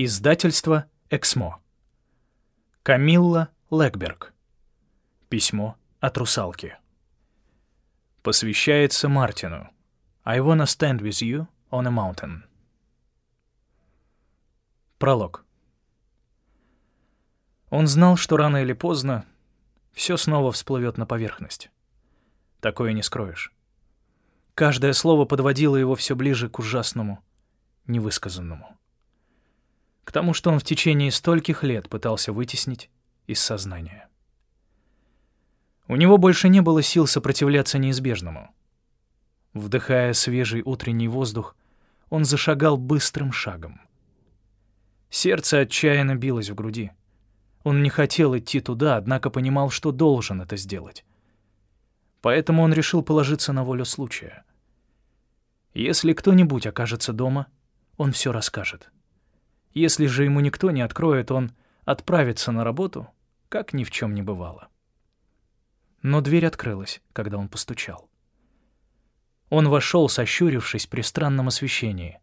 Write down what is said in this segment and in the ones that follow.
Издательство «Эксмо». Камилла Легберг. Письмо от русалки. Посвящается Мартину. I wanna stand with you on a mountain. Пролог. Он знал, что рано или поздно все снова всплывет на поверхность. Такое не скроешь. Каждое слово подводило его все ближе к ужасному, невысказанному к тому, что он в течение стольких лет пытался вытеснить из сознания. У него больше не было сил сопротивляться неизбежному. Вдыхая свежий утренний воздух, он зашагал быстрым шагом. Сердце отчаянно билось в груди. Он не хотел идти туда, однако понимал, что должен это сделать. Поэтому он решил положиться на волю случая. Если кто-нибудь окажется дома, он все расскажет. Если же ему никто не откроет, он отправится на работу, как ни в чем не бывало. Но дверь открылась, когда он постучал. Он вошел, сощурившись при странном освещении.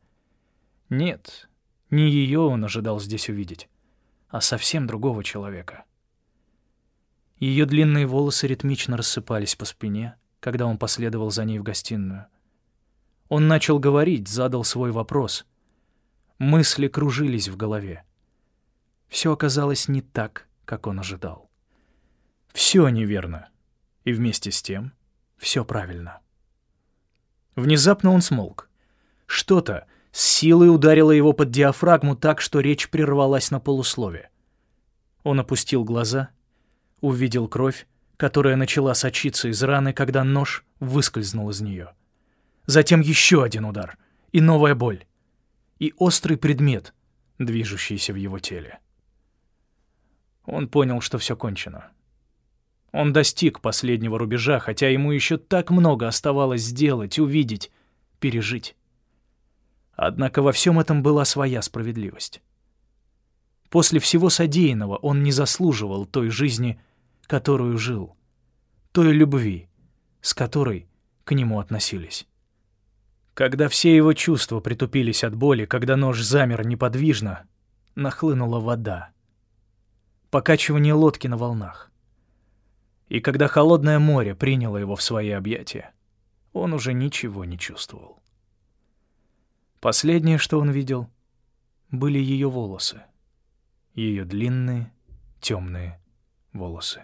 Нет, не ее он ожидал здесь увидеть, а совсем другого человека. Ее длинные волосы ритмично рассыпались по спине, когда он последовал за ней в гостиную. Он начал говорить, задал свой вопрос — Мысли кружились в голове. Все оказалось не так, как он ожидал. Все неверно. И вместе с тем все правильно. Внезапно он смолк. Что-то с силой ударило его под диафрагму так, что речь прервалась на полуслове. Он опустил глаза, увидел кровь, которая начала сочиться из раны, когда нож выскользнул из нее. Затем еще один удар и новая боль и острый предмет, движущийся в его теле. Он понял, что все кончено. Он достиг последнего рубежа, хотя ему еще так много оставалось сделать, увидеть, пережить. Однако во всем этом была своя справедливость. После всего содеянного он не заслуживал той жизни, которую жил, той любви, с которой к нему относились. Когда все его чувства притупились от боли, когда нож замер неподвижно, нахлынула вода. Покачивание лодки на волнах. И когда холодное море приняло его в свои объятия, он уже ничего не чувствовал. Последнее, что он видел, были ее волосы. Ее длинные, темные волосы.